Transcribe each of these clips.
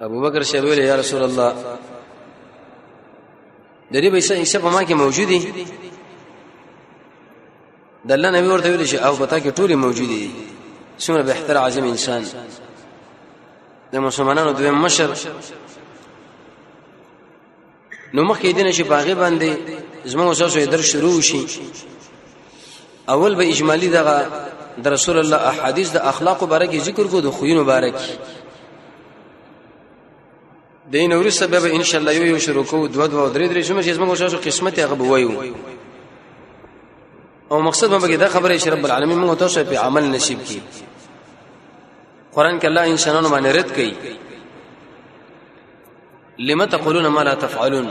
ابو بکر شیب ویل یا رسول الله د دې پیسې حصہ په ما کې موجود دي د الله نبی ورته ویل شي او پتا کې ټولې موجود دي څومره به احتر عظیم انسان د مسلمانانو دویم مشر نو مخکې دینه شي باغې باندې زموږ اوساسو یې در شروع شي اول به اجمالی دغه د رسول الله احادیث د اخلاق مبارک ذکر کو د خوین مبارک دین اور سبب ان شاء الله یو یو شروع کو دو دو درې درې شمه چې زموږ اوساسو قسمت هغه به وایو او مقصد به دا خبره چې رب العالمین موږ تاسو په عمل نصیب کړي قران کې الله انسانانو باندې رد کړي لما تقولون ما لا تفعلون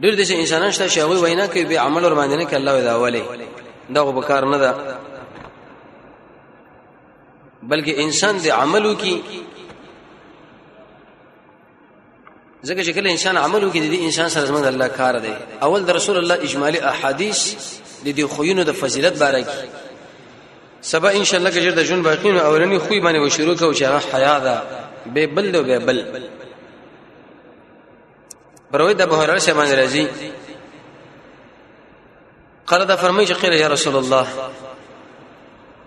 ډیر د انسانان شته چې هغه وینا کوي به عمل ور باندې نه کوي الله دا اوله دا به کار نه ده بلکې انسان د عملو کې ځکه چې کله انسان عملو کې د انسان سره زموږ الله کار دی اول د رسول الله اجمالی احادیث د دې خوینو د فضیلت باره کې سبا ان شاء الله کې د ژوند باقی نو اولنی خوې باندې و شروع کوو چې هغه حیا ده به بل دو به بل بروي د بهرر شه باندې راځي قال دا فرمایي چې قیل یا رسول الله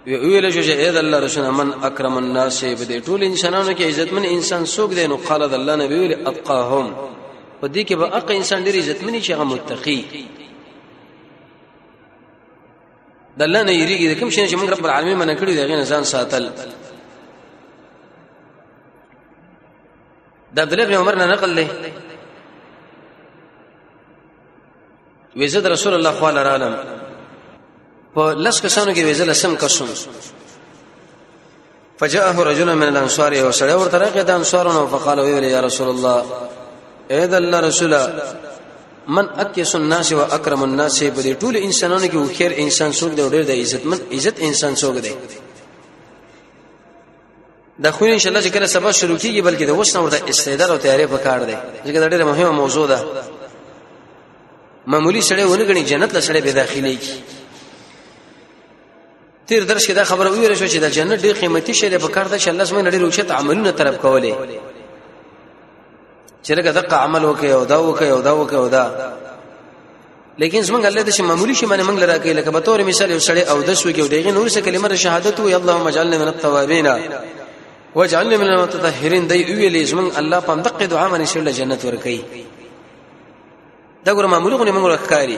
ویل شو چې اې د الله رسول من اکرم الناس به دې ټول انسانانو کې عزتمن انسان څوک دی نو قال د الله نبی ویل اتقاهم په دې کې به اق انسان ډېر عزتمن شي هغه متقي د الله نه یریږي د کوم شي چې موږ رب العالمین منع کړی دی غین ځان ساتل د عبد الله بن عمر نه نقل دی وزد رسول الله صلی الله علیه وسلم په لس کسانو کې وزل سم کسم فجاءه رجل من الانصار یو سړی ورته راغی د انصارونو فقال ویل یا رسول الله اې د الله رسوله من اکیس الناس و اکرم الناس په دې ټول انسانانو کې خیر انسان څوک دی ډېر د عزت من عزت انسان څوک دی دا خو ان شاء الله چې کله سبا شروع کیږي بلکې د وښنه ورته استعداد او تیاری په کار دی ځکه دا ډېره مهمه موضوع ده معمولی سړی ونګنی جنت له سړی به داخلي کی تیر درس کې دا خبره ویل شو چې د جنت ډېر قیمتي شی دی په کار ده چې الله سمې نړۍ روشت عملونه طلب کولې چې لکه دغه عمل وکي او دا وکي او دا وکي او دا لیکن زمونږ الله د معمولی شي باندې موږ لرا کوي لکه به تور مثال یو سړی او د شو کې دغه نور څه کلمه شهادت وي اللهم اجعلنا من التوابین واجعلنا من المتطهرین دی ویلې زمونږ الله په دقه دعا باندې شول جنت ور کوي دا ګور معمولی غو نه موږ ښکاری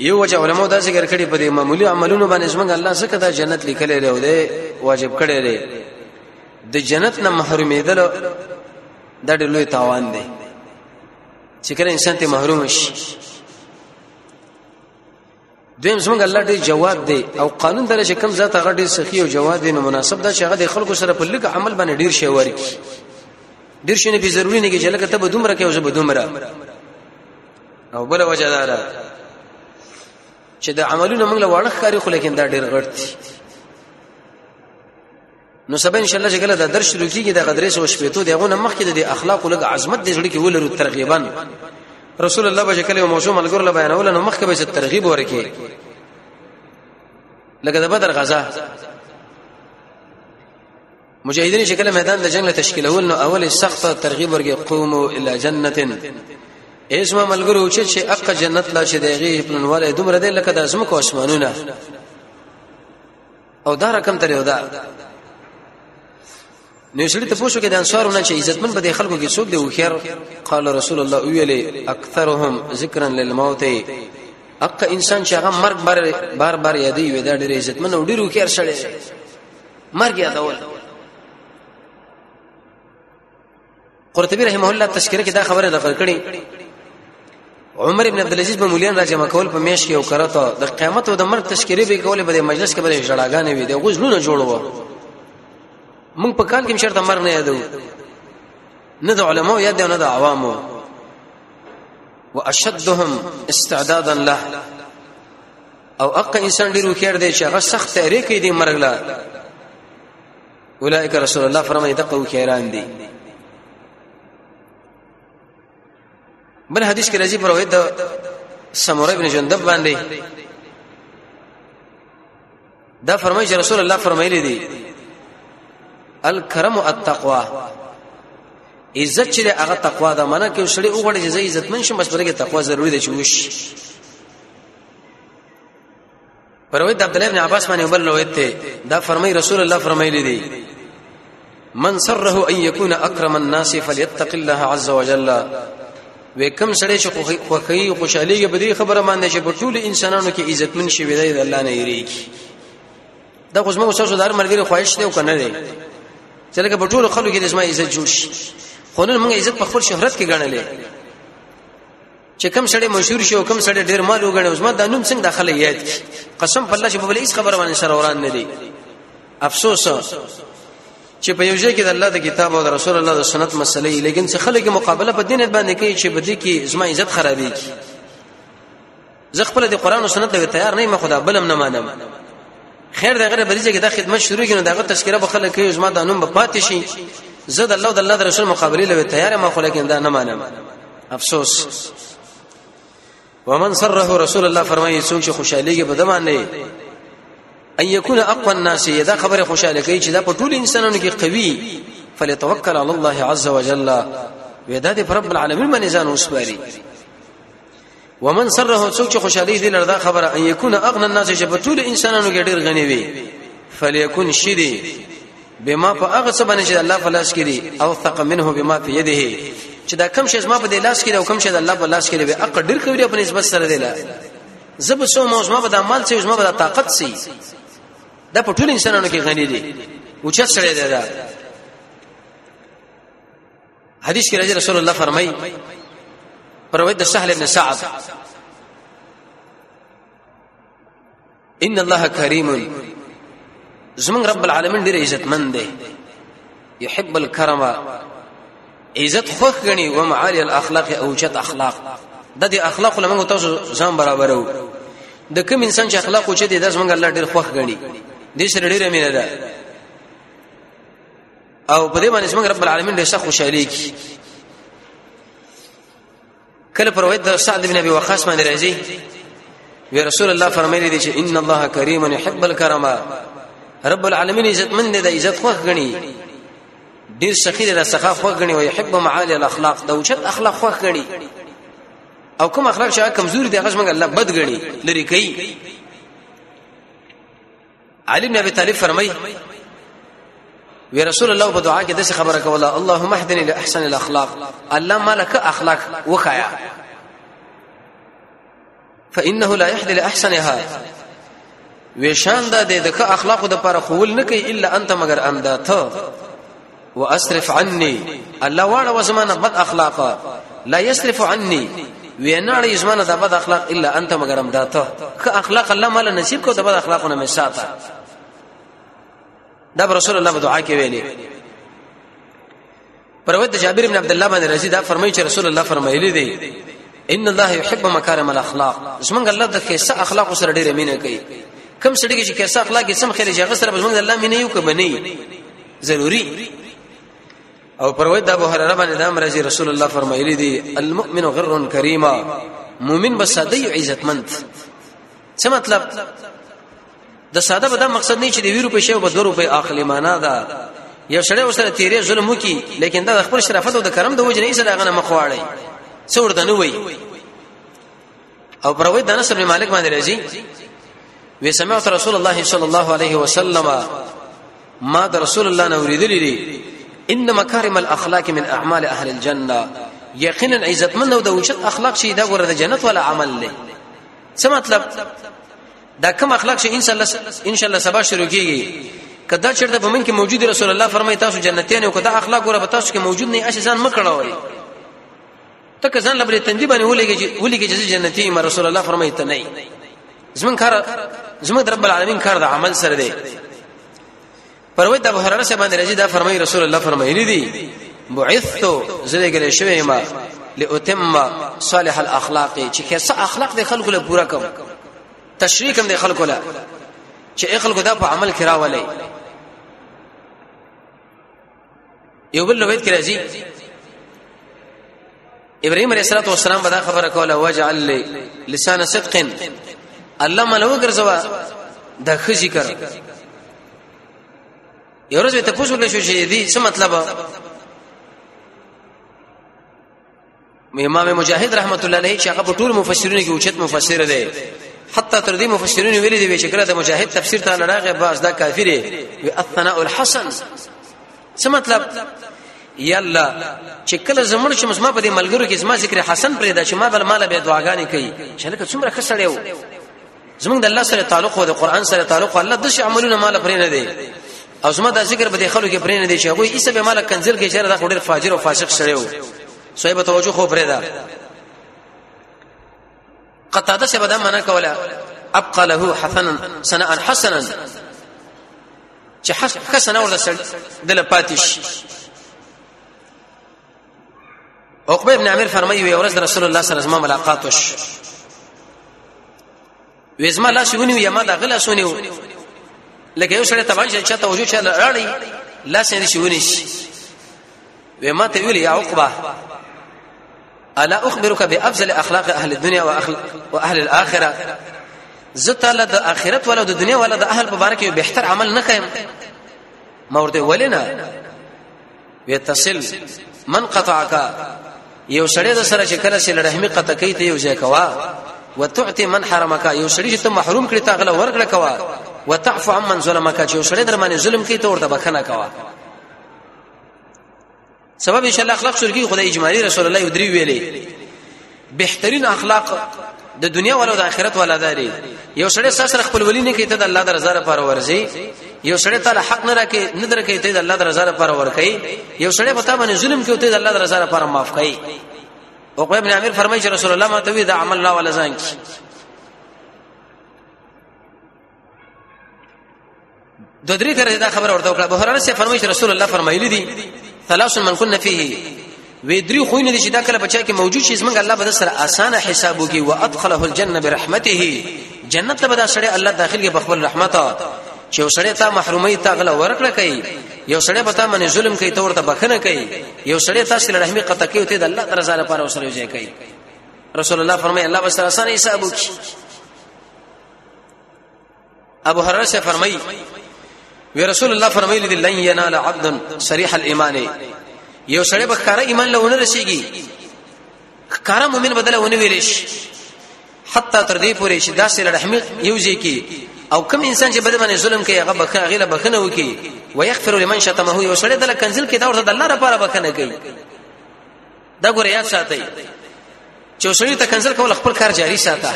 یو وجه علماء دا ذکر کړي په دې معمولی عملونو باندې څنګه الله څخه دا جنت لیکلې لري او دې واجب کړي لري د جنت نه محرومېدل دا ډېر لوی تاوان دی چې کله انسان ته محروم شي دویم څنګه الله دې جواد دی او قانون دره چې کم ذات هغه ډېر سخی او جواد دی نو مناسب دا چې هغه د خلکو سره په لګ عمل باندې ډېر شی ورکی ډېر شی نه به ضروری نه کې چې لکه ته به دومره کې او زه به دومره او بل وجه دا ده چې د عملونو موږ له وړه ښکاری خو لیکن دا ډیر غړ دي نو سبا ان شاء الله چې کله دا درس شروع کیږي دا غدرې سو شپې ته دغه نه مخکې د اخلاق لږ عظمت دې جوړ کې ولرو ترغیبا رسول الله بجې کله موضوع ملګر له بیانول نو مخکې به ترغیب ورکې لکه د بدر غزا مجاهدین چې کله میدان د جنگ له تشکیلول نو اول سخت ترغیب ورګي قومو الا جنتن ایسما ملګرو چې چې اق جنت لا چې دیږي پلنواله دومره دی لکه د اسمکو اسمانونه او دا رقم تر یو دا نو سړي ته پوښتنه د انصارونه چې عزتمن به د خلکو کې څوک دی او خیر قال رسول الله ویلې اکثرهم ذکرا للموت اق انسان چې هغه مرګ بار بار بار یادې وي دا ډېر عزتمن او ډېر خیر سره مرګ یادول قرطبي رحمه الله تشکره کې دا خبره نقل کړي عمر ابن عبد العزيز په مولین راجمه کول په میش کې او کرته د قیامت او د مرګ تشکره به کولې په مجلس کې به جړاګانې وي د غوښلونه جوړو موږ په کال کې شرط مرګ نه یادو نه د علماو یاد نه د عوامو واشدهم استعدادا له او اق انسان ډیر وکړ دی چې هغه سخت تحریک دی مرګ لا اولئک رسول الله فرمایي دغه وکړان دي بل حدیث کې راځي پر روایت سمره ابن جندب باندې دا فرمایي چې رسول الله فرمایلی دي الکرم التقوا عزت چې هغه تقوا ده منه کې شړې وګړي چې عزت من شي مشورې کې تقوا ضروری ده چې وش پرویت عبد الله ابن عباس باندې بل روایت ته دا فرمای رسول الله فرمایلی دی من سره ان يكون اكرم الناس فليتق الله عز وجل وکم سړی چې خوخی او خوشحاليږي په دې خبره باندې چې په ټول انسانانو کې عزتمن شي ویلای د الله نه یریږي دا خو زموږ سره دار مرګري خواهش نه وکنه دی چې لکه په ټول خلکو کې د زما عزت جوړ شي خو نن موږ عزت په خپل شهرت کې ګڼلې چې کم سړی مشهور شي او کم سړی ډیر مال وګڼي اوس ما دا نوم څنګه داخله یاد کی قسم په الله چې په بل هیڅ خبره باندې سره وران نه دی افسوس چې په یو ځای کې د الله د کتاب او د رسول الله د سنت مسلې لیکن څه خلک مقابله په دین باندې کوي چې بده کې زما عزت خرابېږي زه خپل د قران او سنت له تیار نه مخدا بلم نه مانم خیر دغه نه بریځي کې دا خدمت شروع کینو دغه تذکرہ به خلک یې زما د انوم په پاتې شي زه د الله او د الله د رسول مقابله لوي تیار ما خو لیکن دا نه مانم افسوس ومن سره رسول الله فرمایي څوک چې خوشاليږي به دمان نه ان يكون اقوى الناس دا خبره خوشاله کوي چې دا په ټول انسانانو کې قوي فليتوکل على الله عز وجل ودا دې رب العالمین باندې ځان وسپاري ومن سره څوک چې خوشاله دي لردا خبره ان يكون اغنى الناس چې په ټول انسانانو کې ډېر غني وي فليكن شدي بما په هغه څه باندې چې الله فلاس کړي او ثق منه بما في يده چې دا کم شې زما په دې لاس کې او کم شې الله په لاس کې به اقل ډېر کوي په نسبت سره دی لا زب سو مو زما په د مال سي زما په د طاقت سي دا په ټول انسانانو کې غني دي او چې سره دی دا حدیث کې رسول الله فرمایي پر روایت د سهل ابن سعد ان الله کریم زمون رب العالمین ډیر عزتمند دی يحب الكرم عزت خوخ غني و معالي الاخلاق او چت اخلاق د دې اخلاق لمغه تاسو ځان برابرو د کوم انسان چې اخلاق اوچت دي د زمونږ الله ډیر خوخ غني دې سره ډیره مینه ده او په دې باندې چې موږ رب العالمین ډېر سخت خوشاله کی کله پر وایي د سعد بن ابي وقاص باندې راځي وی رسول الله فرمایلی دی چې ان الله کریم يحب الكرم رب العالمین عزت من دی د عزت خوښ غني ډیر سخی د سخا خوښ غني او يحب معالی الاخلاق د اوچت اخلاق خوښ غني او کوم اخلاق چې کمزوري دي هغه څنګه الله بد غني لري کوي علي ابن ابي طالب فرمای وی رسول الله په دعا کې داسې خبره کوله اللهم اهدني لاحسن الاخلاق الله مالک اخلاق وخایا فانه لا يهدي لاحسنها وشان د دې د اخلاقو د پر خول نه کوي الا انت مگر انده ته واسرف عني الله واړه وزمانه بد اخلاق لا يصرف عني ویناړ یزمانه د بد اخلاق الا انت مگرم داته که اخلاق الله مال نصیب کو د بد اخلاقونه می ساته دا رسول الله په دعا کې ویلي پروت جابر بن عبد الله باندې رضی دا فرمایي چې رسول الله فرمایلی دی ان الله يحب مكارم الاخلاق زمونږ الله د کیسه اخلاق سره ډېر مینه کوي کم سړي چې کیسه اخلاق یې سم خېلې چې غسر به زمونږ الله مینه یو کوي ضروری او پر وای د ابو هرره باندې د امر جی رسول الله فرمایلی دی المؤمن غر کریما مؤمن به ساده عزتمند څه مطلب د ساده به دا مقصد نه چې د ویرو په شی او د ورو په اخلي معنا ده یو سړی وسره تیرې ظلم وکي لیکن دا خپل شرافت او د کرم د وجه نه سره غنه مخواړي څور دنه وای او پروي د انس بن مالک باندې راځي وی سمعت رسول الله صلی الله علیه وسلم ما د رسول الله نو ورېدلې دي ان مکارم الاخلاق من اعمال اهل الجنه یقینا عزت من او د وجد اخلاق شي دا ګوره د جنت ولا عمل لې څه مطلب دا کوم اخلاق شي ان شاء الله ان شاء الله سبا شروع کیږي کدا چرته په من کې موجود رسول الله فرمایي تاسو جنتیان او کدا اخلاق ګوره به تاسو کې موجود نه اشه ځان مکړوي ته که ځان لبرې تندې باندې ولګي ولګي چې جنتی ما رسول الله فرمایي ته نه زمون کار زمون رب العالمین کار د عمل سره دی پروي د بهرانه سره باندې راځي دا فرمایي رسول الله فرمایلی دی بعثت زله ګل شوی ما لاتم صالح الاخلاق چې کیسه اخلاق د خلکو له پورا کوم تشریک هم د خلکو له چې خلکو دا په عمل کې راولي یو بل روایت کې راځي ابراهيم عليه الصلاه والسلام بدا خبره کوله وجعل لي لسان صدق الله ملو ګرځوا د خزي کر یو ورځ ته پوښتنه شو چې دې څه مطلب امام مجاهد رحمت الله علیه چې هغه په ټول مفسرینو کې اوچت مفسر دی حتی تر دې مفسرینو ویلي دی چې کله د مجاهد تفسیر ته نه راغی باز دا کافر دی الثناء الحسن څه مطلب یلا چې کله زمونږ چې مسما په دې ملګرو کې زما ذکر حسن پرې دا چې ما بل مال به دعاګانې کوي چې لکه څومره خسړې و زمونږ د الله سره تعلق او د قران سره تعلق الله د شي عملونه مال پرې نه دی او زما دا ذکر به د خلکو کې پرې نه دی چې هغه یې سبه مال کنزل کې چیرې دا خوري فاجر او فاسق سره و صاحب توجه خو پرې ده قطاده څه بده معنا کوله ابقى له حسنا سنا حسنا چې حسن ورته دل پاتش عقبه ابن عامر فرمایي وي ورځ رسول الله صلی الله علیه وسلم ملاقات وش وېزما لاس ونیو یما دا غلا سونیو لکه یو سره تبان چې چاته وجو چاله راړي لاس یې شونی شي وېما ته ویل یا عقبه الا اخبرك بافضل اخلاق اهل الدنيا واهل واهل الاخره زته له د اخرت ولا د دنیا ولا د اهل مبارک یو بهتر عمل نه کایم ما ورته ولینا ويتصل من قطعك یو سړی د سره چې کله سره رحمی قطع کوي ته یو ځای کوا وتعطي من حرمك یو سړی چې ته محروم کړی ته غلا ورګړه کوا وتعفو عن من ظلمك چې یو سړی در باندې ظلم کوي ته ورته بخنه کوا سبب ان شاء الله اخلاق شرکی خدای اجمالی رسول الله یو درې ویلې بهترین اخلاق د دنیا ولو د آخرت ولا داري یو سړی سره خپل ولی نه کوي ته د الله د رضا لپاره ورځي یو سړی تعالی حق نه راکې نه درکې ته د الله د رضا لپاره ورکې یو سړی په تا باندې ظلم کوي ته د الله د رضا لپاره معاف کوي او ابن عامر فرمایي چې رسول الله ما ته وی دا عمل الله ولا ځان کی د درې کړه دا خبر ورته وکړه ابو هرره سي فرمایي چې رسول الله فرمایلی دي ثلاث من كن فيه وې درې خو نه دي چې دا کله بچا کې موجود شي زمونږ الله به سره اسانه حساب وکي وادخله الجنه برحمته جنت ته به دا سړی الله داخل کې بخبل رحمت چې وسړی تا محرومي تا غلا ورکړه کوي یو سړی به تا باندې ظلم کوي ته ورته بخنه کوي یو سړی تاسو له رحمي قطع کوي ته د الله تعالی زاله پر اوسره یو ځای کوي رسول الله فرمایي الله بس آسان حساب وکي ابو هرره سے فرمایي وی رسول الله فرمایلی دی لن ینال عبد صریح الايمان یو سړی به کار ایمان له ونه رسیږي کار مؤمن بدل ونه ویلش حتی تر دې پورې چې داسې رحمت یوځي کی او کوم انسان چې بده باندې ظلم کوي هغه بخنه هغه له بخنه وکي ويغفر لمن شتمه یو سړی دل کنزل کې دا ورته د الله لپاره بخنه کوي دا ګور یاد ساتي چې وسړي ته کنسل کول خپل کار جاری ساته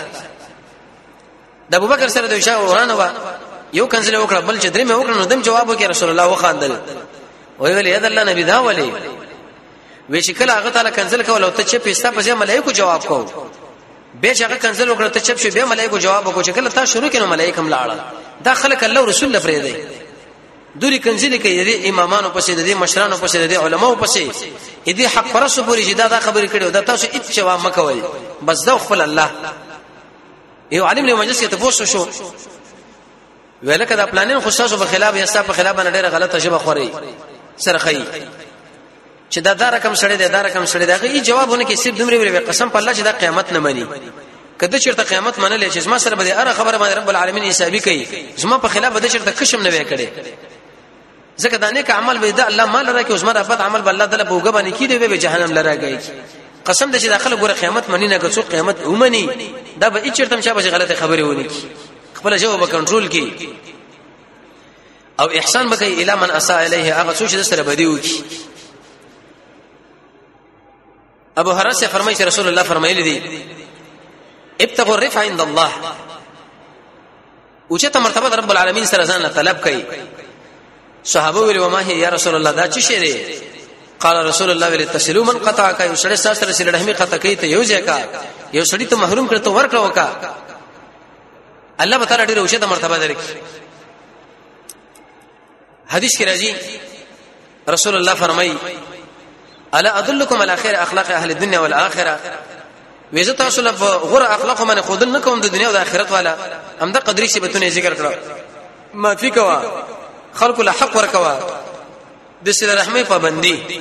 د ابوبکر سره د شاه ورانه وا یو کنسل وکړه بل چې درې مې وکړه نو دم جواب وکړ رسول الله وخاندل وی ویل یا الله نبی دا ولی وی چې کله هغه تعالی کنسل کول او ته چې پیستا په ځای ملائکه جواب کو به چې هغه کنسل وکړه ته چپ شو به ملائکه جواب کو چې کله تا شروع کینو ملائکه هم لاړه دا خلک الله رسول لپاره دی دوری کنځي لیکي د دې امامانو پسې د دې مشرانو پسې د دې علماو پسې د دې حق پرسو پوری چې دا دا خبرې کړي دا تاسو هیڅ جواب مکوئ بس دا خپل الله یو عالم له مجلس کې تفوس شو ویلکه دا پلانین خو تاسو په خلاف یا تاسو په خلاف نه ډیره غلطه شبه خوري سرخی چې دا دا رقم سړی دی دا رقم سړی دی هغه یې جوابونه کې صرف دومره ویل قسم په الله چې دا قیامت نه مني کله چې ته قیامت منلې چې ما سره به اره خبره باندې رب العالمین حسابي کوي زما په خلاف به چې ته کشم نه وې کړي ځکه دا نیک عمل به دا الله مال راکې اوس ما رفعت عمل به الله تعالی بوګه باندې کیږي به جهنم لره کوي قسم دې چې داخله ګوره قیامت منی نه ګڅو قیامت اومني دا به اچرتم شابه غلطه خبره ونی کی خپل جواب کنټرول کی او احسان بکې الی من اساء الیه هغه څوک چې سره بدی وکي ابو هرره فرمایي چې رسول الله فرمایلی دی ابتغوا الرفع عند الله اوچته مرتبه رب العالمین سره ځان طلب کړي صحابه ویل وما هي یا رسول الله دا څه شی دی قال رسول الله ویل تسلو من قطع کا یو سړی سره سره رحمی قطع کوي ته یو ځای کا یو سړی ته محروم کړ ته ورکړه وکا الله تعالی ډېر اوچته مرتبه درکړي حدیث کې راځي رسول الله فرمایي الا ادلکم علی خیر اخلاق اهل الدنيا والاخره ویزه تاسو له غره اخلاق باندې خودل نه کوم د دنیا او د آخرت والا هم د قدرې شی بتونه ذکر کړو ما فی کوا خلق له حق ورکوا د سره رحمه پابندي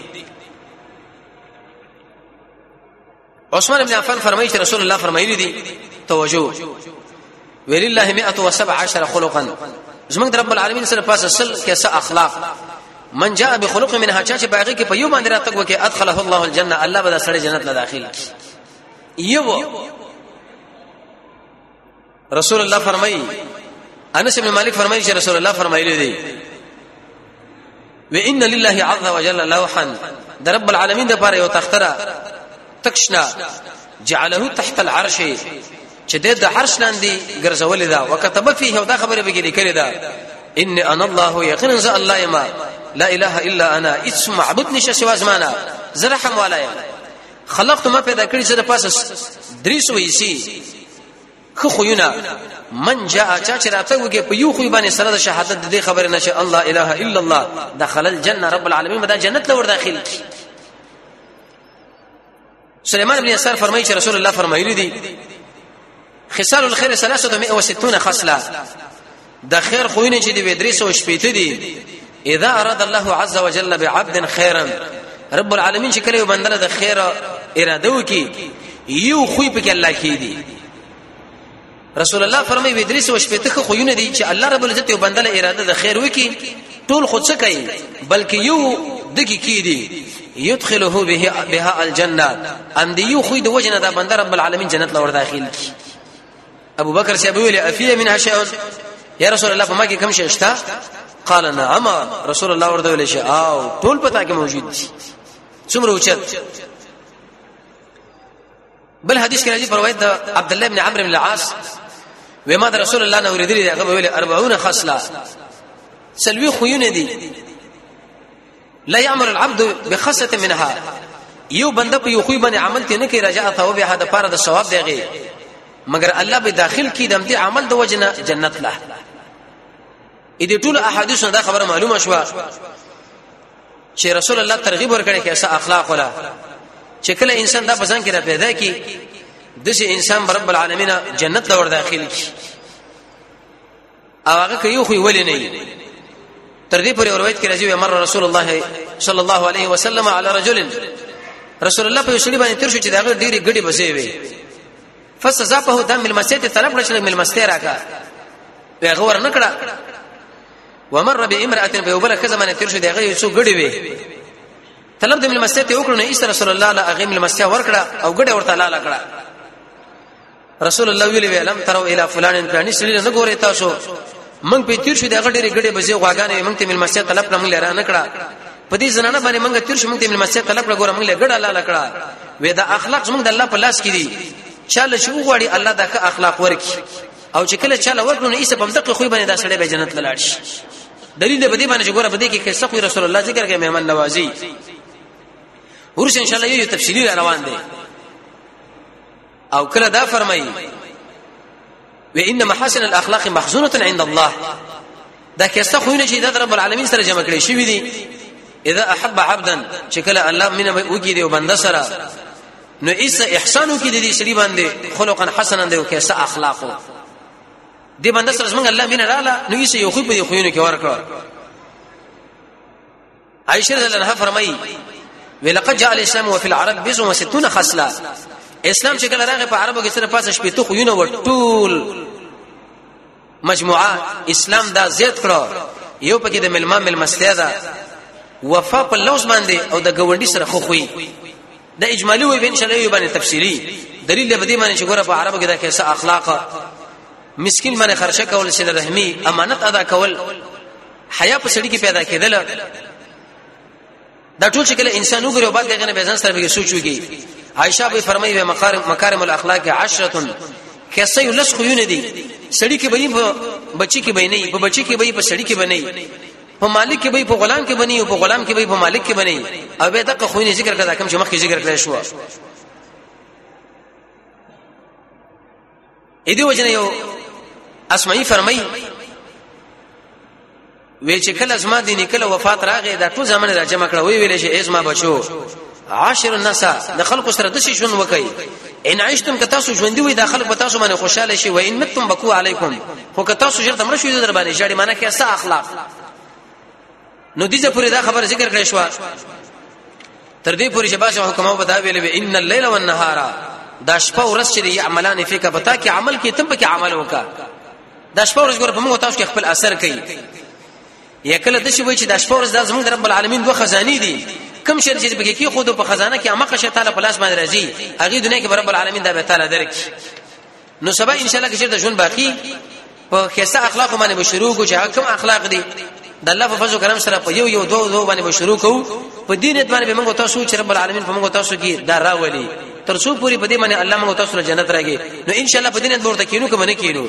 عثمان ابن عفان فرمایي چې رسول الله فرمایلی دي توجه ولله 117 خلقا زمونږ رب العالمین سره پاسه سل کیسه اخلاق من جاء بخلق منها چا چې باغی کې په یو باندې راتګ وکي ادخله الله الجنه الله به دا سړی جنت لا داخل کی یو رسول الله فرمایي انس بن مالک فرمایي چې رسول الله فرمایلی دی وان لله عز وجل لوحا د رب العالمین د پاره یو تختره تکشنا جعله تحت العرش چې د عرش لاندې ګرځولې دا وکتب فيه او دا خبره به لیکلې دا ان انا الله یقینا ز الله ما لا اله الا انا هیڅ معبود نشه سوا زمانہ زرحم والا خلقت ما پیدا کړی چې د پاسه درې سوې سي خو خویونه من جاء چا چې راته وګي په یو خو باندې سره د شهادت د دې خبره نشه الله اله الا الله دخل الجنه رب العالمین دا جنت لور داخل کی سليمان بن يسار فرمایي چې رسول الله فرمایلی دي خصال الخير 360 خصله د خیر خوینه چې دی درې سو شپېته دی اذا اراد الله عز وجل بعبد خيرا رب العالمین چې کله بندله د خیر اراده وکي یو خوې په کې الله کې دی رسول الله فرمایي وی درې سو شپېته خوینه دی چې الله رب العزت یو بندله اراده د خیر وکي ټول خود څه کوي بلکې یو دګي کې دی يدخله به بها الجنه ام دی یو خوې د وجنه دا بنده رب العالمین جنت لور داخل کی ابو بکر صاحب ویل افیه منها شیء یا رسول الله په ما کې کم شي شته قال نعم رسول الله ورته ویل شي او ټول پتا کې موجود دي څومره اوچت بل حدیث کې راځي پر روایت د عبد الله بن عمرو بن العاص وما د رسول الله نه ورېدلې هغه ویل 40 خصله سلوي خوونه دي لا يعمل العبد بخصه منها یو بنده په یو خوې باندې عمل ته نه کوي رجاء ثواب هدا پاره د ثواب دیږي مګر الله به داخل کی دم دې عمل د وجنه جنت له اې دې ټول احادیث دا خبره معلومه شوه چې رسول الله ترغیب ورکړي کې اسا اخلاق ولا چې کله انسان دا پسند کړه پیدا کی دغه انسان رب العالمین جنت لور داخل کی او هغه کوي خو ولې نه وي تر دې پورې روایت کې راځي امر رسول الله صلی الله علیه وسلم علی رجل رسول الله په شړي باندې تر شو چې دا ډېری ګډي بسې وي فسزا په دم ملمسته ته طلب کړل ملمسته راکا هغه ور نکړه ومر بامراه په وبله کزه باندې تر شو دغه یو څو ګډي وي طلب د ملمسته ته وکړو نه ایست رسول الله لا اغه ملمسته ورکړه او ګډه ورته لاله کړه رسول الله ویلی ویلم ترو الی فلان فلانی سړي نه ګوري تاسو موږ په تیر شو دغه ډېرې ګډې بځې غواګانې موږ ته ملمسته طلب کړم لره نه کړه په دې زنانه باندې موږ تیر شو موږ ته ملمسته طلب کړه ګورم موږ له ګډه لاله کړه وې دا اخلاق موږ د الله په لاس کې دي چاله چې وغواړي الله دا ښه اخلاق ورکي او چې کله چاله ورکړو نو ایسه په دقه خو باندې دا سړی به جنت لاړ شي دلیل به دې باندې ګوره په دې کې کې سخوي رسول الله ذکر کې مهمان نوازي ورشه ان شاء الله یو تفصیلی روان دی او کله دا فرمایي و ان محاسن الاخلاق مخزونه عند الله دا کیسه خو نه چې د رب العالمین سره جمع کړي شي دي اذا احب عبدا چې کله الله مینه وکړي دی بنده سره نو ایس احسانو کې د دې سړي باندې خلقا حسنا دی او کیسه اخلاقو دې بنده سره څنګه الله مینه رااله نو ایس یو خو په خوینو کې ورکړه عائشہ رضی الله عنها فرمایي ولقد جاء الاسلام وفي العرب بضع وستون خصله اسلام چې کله راغی په عربو کې سره پاسه شپې ته خو یونه وټول مجموعه اسلام دا زیات کړو یو پکې د ملما ملمستیا ده وفا په لوز باندې او د ګوندی سره خو خوې د اجمالی وی بن شلوی باندې تفصیلی دلیل به دې باندې چې ګوره په عربو کې دا کیسه اخلاق مسكين باندې خرچه کول سره رحمي امانت ادا کول حیا په سړی کې پیدا کېدل دا ټول چې کله انسان وګړي او بعد دغه نه بزن سره به سوچ وکي عائشہ به فرمایي به مکارم مکارم الاخلاق عشره کیسه یو لس خو یونه دي سړی کې به بچی کې به نه په بچی کې به په سړی کې به نه په مالک کې به په غلام کې بني او په غلام کې به په مالک کې بني او به دغه خوینه ذکر کړه کوم چې مخکې ذکر کړی شو اې دی وجنه یو اسمعي فرمای وی چې کله زما دیني کله وفات راغې دا ټول زمانه راځم کړه وی ویل شي ازما بچو عاشر الناس د خلکو سره د شي ژوند وکي ان عشتم که تاسو ژوند وي د خلک په تاسو باندې خوشاله شي و ان متم بکو علیکم خو که تاسو ژر تمر شوي در باندې شړې معنی کې څه اخلاق نو دې ځه پوری دا خبر ذکر کړې شو تر دې پوری شباش حکمو بتا ویل وی ان الليل والنهار دا شپه ورځ چې دی عملان فیک پتا کې عمل کې تم کې عمل وکا دا شپه ورځ ګور په موږ تاسو کې خپل اثر کوي یا کله د شي وای چې د شپه ورځ د زموږ رب العالمین دوه خزاني دي کم شر چې بګی کې خود په خزانه کې امقه شه تعالی پلاس باندې راځي هغه دنیا کې رب العالمین دا به تعالی درک نو سبا ان شاء الله کې چې د ژوند باقی په خسته اخلاق باندې مشروع کو چې حکم اخلاق دي د الله په فضل کرم سره په یو یو دوه دوه باندې مشروع کو په دین باندې موږ تاسو چې رب العالمین په موږ تاسو کې دا راولي تر څو پوری په دې باندې الله موږ تاسو له جنت راګي نو ان شاء الله په دین ورته کینو کوم نه کینو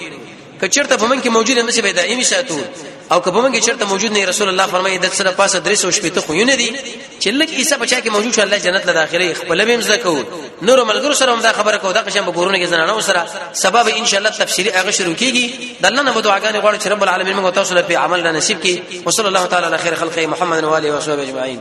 که چرته په من کې موجود نه شي به دایمي ساتو او که په من کې چرته موجود نه رسول الله فرمایي د سره پاسه درې سو شپې ته خو نه دي چې لکه عیسی بچا کې موجود شو الله جنت له داخله خپل به مزه کو نور ملګرو سره هم دا خبره کو دا قشم بګورونه کې زنانه سره سبب ان شاء الله تفصیلی هغه شروع کیږي د الله نه دعاګانې غواړو چې رب العالمین موږ تاسو له عمل نصیب کړي وصلی الله تعالی علی خیر خلق محمد و علیه و صحبه اجمعین